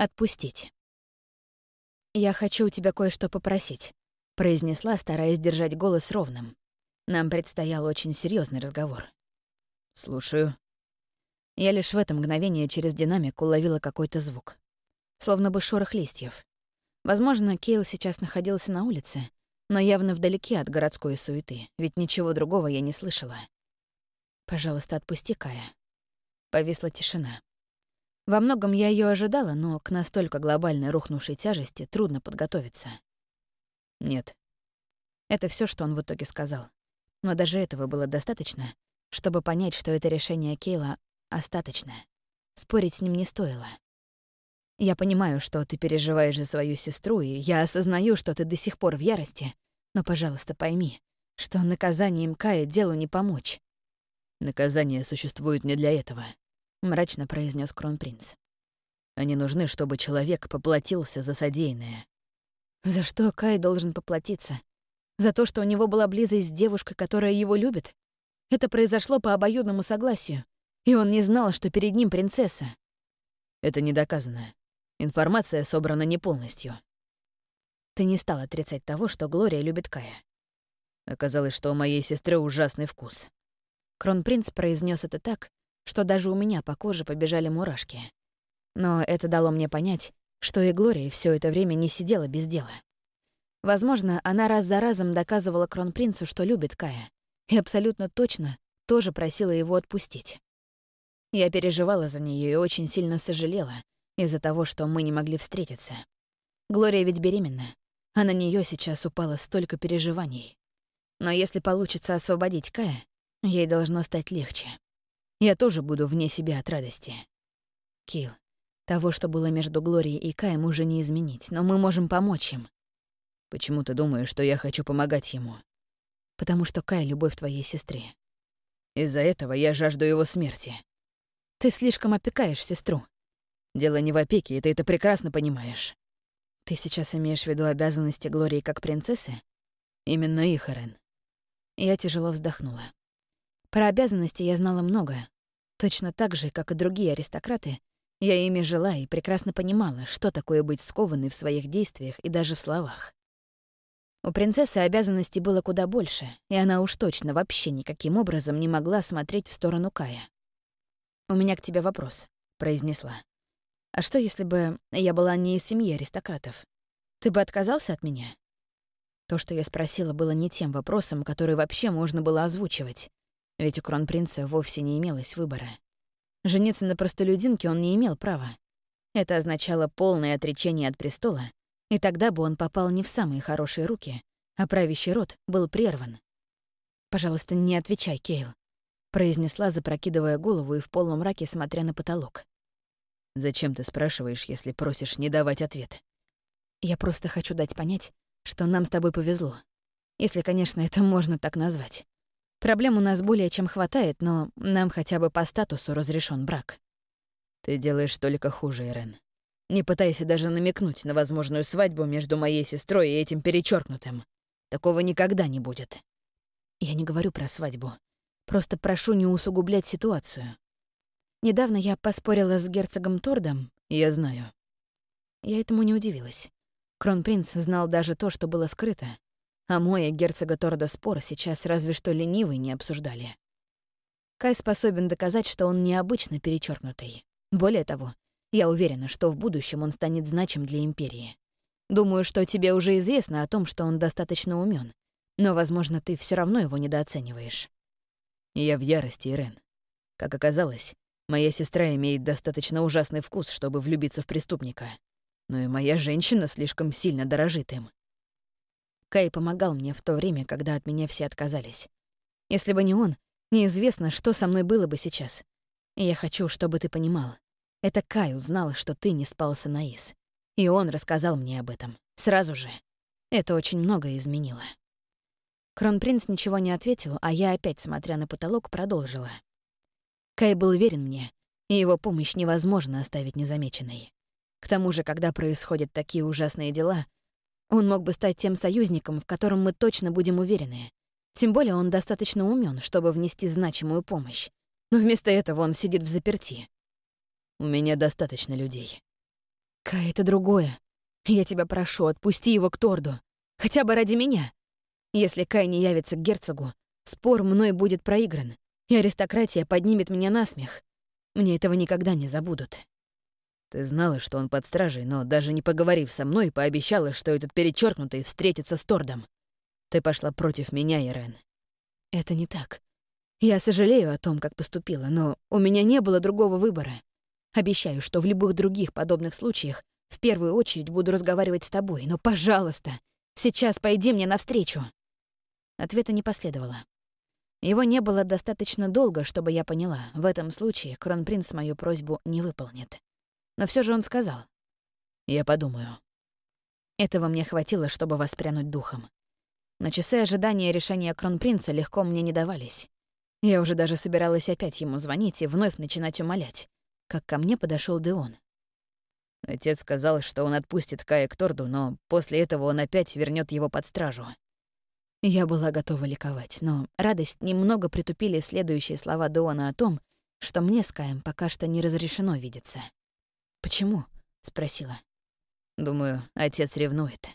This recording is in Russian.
Отпустить. «Я хочу у тебя кое-что попросить», — произнесла, стараясь держать голос ровным. Нам предстоял очень серьезный разговор. «Слушаю». Я лишь в это мгновение через динамик уловила какой-то звук. Словно бы шорох листьев. Возможно, Кейл сейчас находился на улице, но явно вдалеке от городской суеты, ведь ничего другого я не слышала. «Пожалуйста, отпусти Кая». Повисла тишина. Во многом я ее ожидала, но к настолько глобальной рухнувшей тяжести трудно подготовиться. Нет. Это все, что он в итоге сказал. Но даже этого было достаточно, чтобы понять, что это решение Кейла остаточное. Спорить с ним не стоило. Я понимаю, что ты переживаешь за свою сестру, и я осознаю, что ты до сих пор в ярости, но, пожалуйста, пойми, что наказанием Кая делу не помочь. Наказание существует не для этого. — мрачно произнес кронпринц. «Они нужны, чтобы человек поплатился за содеянное». «За что Кай должен поплатиться? За то, что у него была близость с девушкой, которая его любит? Это произошло по обоюдному согласию, и он не знал, что перед ним принцесса». «Это не доказано. Информация собрана не полностью». «Ты не стал отрицать того, что Глория любит Кая». Оказалось, что у моей сестры ужасный вкус. Кронпринц произнес это так, что даже у меня по коже побежали мурашки. Но это дало мне понять, что и Глория все это время не сидела без дела. Возможно, она раз за разом доказывала кронпринцу, что любит Кая, и абсолютно точно тоже просила его отпустить. Я переживала за нее и очень сильно сожалела из-за того, что мы не могли встретиться. Глория ведь беременна, а на нее сейчас упало столько переживаний. Но если получится освободить Кая, ей должно стать легче я тоже буду вне себя от радости. Кил, того, что было между Глорией и Каем, уже не изменить, но мы можем помочь им. Почему ты думаешь, что я хочу помогать ему? Потому что Кай — любовь твоей сестры. Из-за этого я жажду его смерти. Ты слишком опекаешь сестру. Дело не в опеке, и ты это прекрасно понимаешь. Ты сейчас имеешь в виду обязанности Глории как принцессы? Именно их, Рен. Я тяжело вздохнула. Про обязанности я знала много. Точно так же, как и другие аристократы, я ими жила и прекрасно понимала, что такое быть скованной в своих действиях и даже в словах. У принцессы обязанностей было куда больше, и она уж точно вообще никаким образом не могла смотреть в сторону Кая. «У меня к тебе вопрос», — произнесла. «А что, если бы я была не из семьи аристократов? Ты бы отказался от меня?» То, что я спросила, было не тем вопросом, который вообще можно было озвучивать. Ведь у кронпринца вовсе не имелось выбора. Жениться на простолюдинке он не имел права. Это означало полное отречение от престола, и тогда бы он попал не в самые хорошие руки, а правящий род был прерван. «Пожалуйста, не отвечай, Кейл», — произнесла, запрокидывая голову и в полном мраке смотря на потолок. «Зачем ты спрашиваешь, если просишь не давать ответ?» «Я просто хочу дать понять, что нам с тобой повезло. Если, конечно, это можно так назвать. Проблем у нас более чем хватает, но нам хотя бы по статусу разрешен брак. Ты делаешь только хуже, Ирен. Не пытайся даже намекнуть на возможную свадьбу между моей сестрой и этим перечеркнутым. Такого никогда не будет. Я не говорю про свадьбу. Просто прошу не усугублять ситуацию. Недавно я поспорила с герцогом Тордом. Я знаю. Я этому не удивилась. Кронпринц знал даже то, что было скрыто, а мой и герцога Торда спор сейчас разве что ленивый не обсуждали. Кай способен доказать, что он необычно перечеркнутый. Более того, я уверена, что в будущем он станет значим для Империи. Думаю, что тебе уже известно о том, что он достаточно умен, но, возможно, ты все равно его недооцениваешь. Я в ярости, Ирен. Как оказалось, моя сестра имеет достаточно ужасный вкус, чтобы влюбиться в преступника. Но и моя женщина слишком сильно дорожит им. Кай помогал мне в то время, когда от меня все отказались. Если бы не он, неизвестно, что со мной было бы сейчас. И я хочу, чтобы ты понимал. Это Кай узнал, что ты не спал с Анаис. И он рассказал мне об этом. Сразу же. Это очень многое изменило. Кронпринц ничего не ответил, а я опять, смотря на потолок, продолжила. Кай был верен мне, и его помощь невозможно оставить незамеченной. К тому же, когда происходят такие ужасные дела, он мог бы стать тем союзником, в котором мы точно будем уверены. Тем более он достаточно умен, чтобы внести значимую помощь. Но вместо этого он сидит в заперти. У меня достаточно людей. Кай, это другое. Я тебя прошу, отпусти его к Торду. Хотя бы ради меня. Если Кай не явится к герцогу, спор мной будет проигран, и аристократия поднимет меня на смех. Мне этого никогда не забудут. Ты знала, что он под стражей, но даже не поговорив со мной, пообещала, что этот перечеркнутый встретится с Тордом. Ты пошла против меня, Ирен. Это не так. Я сожалею о том, как поступила, но у меня не было другого выбора. Обещаю, что в любых других подобных случаях в первую очередь буду разговаривать с тобой, но, пожалуйста, сейчас пойди мне навстречу. Ответа не последовало. Его не было достаточно долго, чтобы я поняла, в этом случае кронпринц мою просьбу не выполнит. Но все же он сказал. «Я подумаю». Этого мне хватило, чтобы воспрянуть духом. Но часы ожидания решения кронпринца легко мне не давались. Я уже даже собиралась опять ему звонить и вновь начинать умолять, как ко мне подошел Деон. Отец сказал, что он отпустит Кая к Торду, но после этого он опять вернет его под стражу. Я была готова ликовать, но радость немного притупили следующие слова Деона о том, что мне с Каем пока что не разрешено видеться. «Почему?» — спросила. «Думаю, отец ревнует».